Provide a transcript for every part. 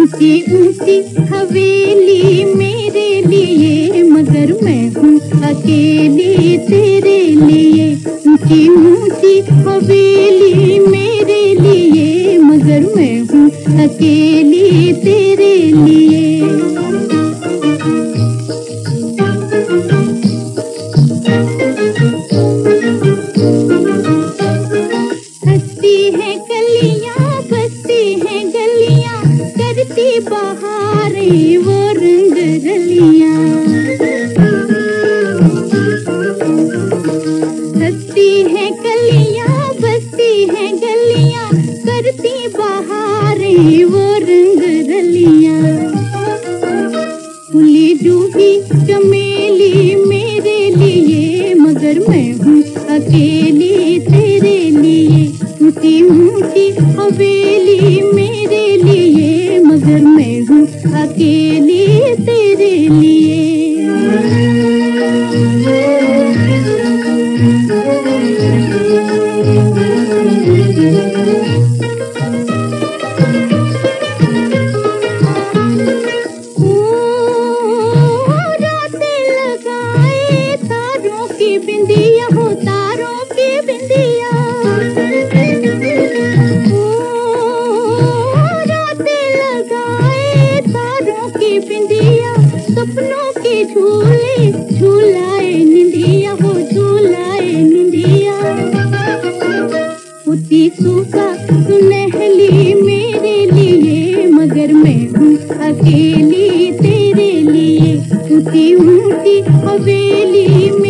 ऊँची ऊँची हवेली मेरे लिए, मगर मैं हूँ अकेली तेरे लिए। ऊँची ऊँची हवेली मेरे लिए, मगर मैं हूँ अकेली तेरे लिए। है गलियाँ, करती बहारें वो रंग रलियाँ फूली डूबी चमेली मेरे लिए, मगर मैं हूँ अकेली तेरे लिए। ऊँची ऊँची हवेली मेरे लिए, मगर मैं हूँ अकेली तेरे लिए। की बिंदिया हो, तारों की बिंदिया। लगाए तारों की बिंदिया। सपनों के झूले झूलाए निंदिया हो, झूलाए निंदिया। होती सुबह सुनहली मेरे लिए, मगर मैं हूँ अकेली तेरे लिए। ऊँची ऊँची हवेली मेरे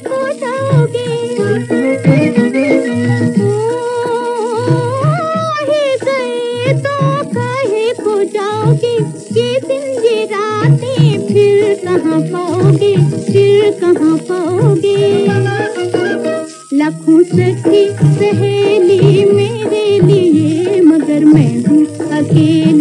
ये रातें फिर कहाँ पाओगे? फिर कहाँ पाओगे? लाखों सखी सहेली मेरे लिए, मगर मैं हूँ अकेली।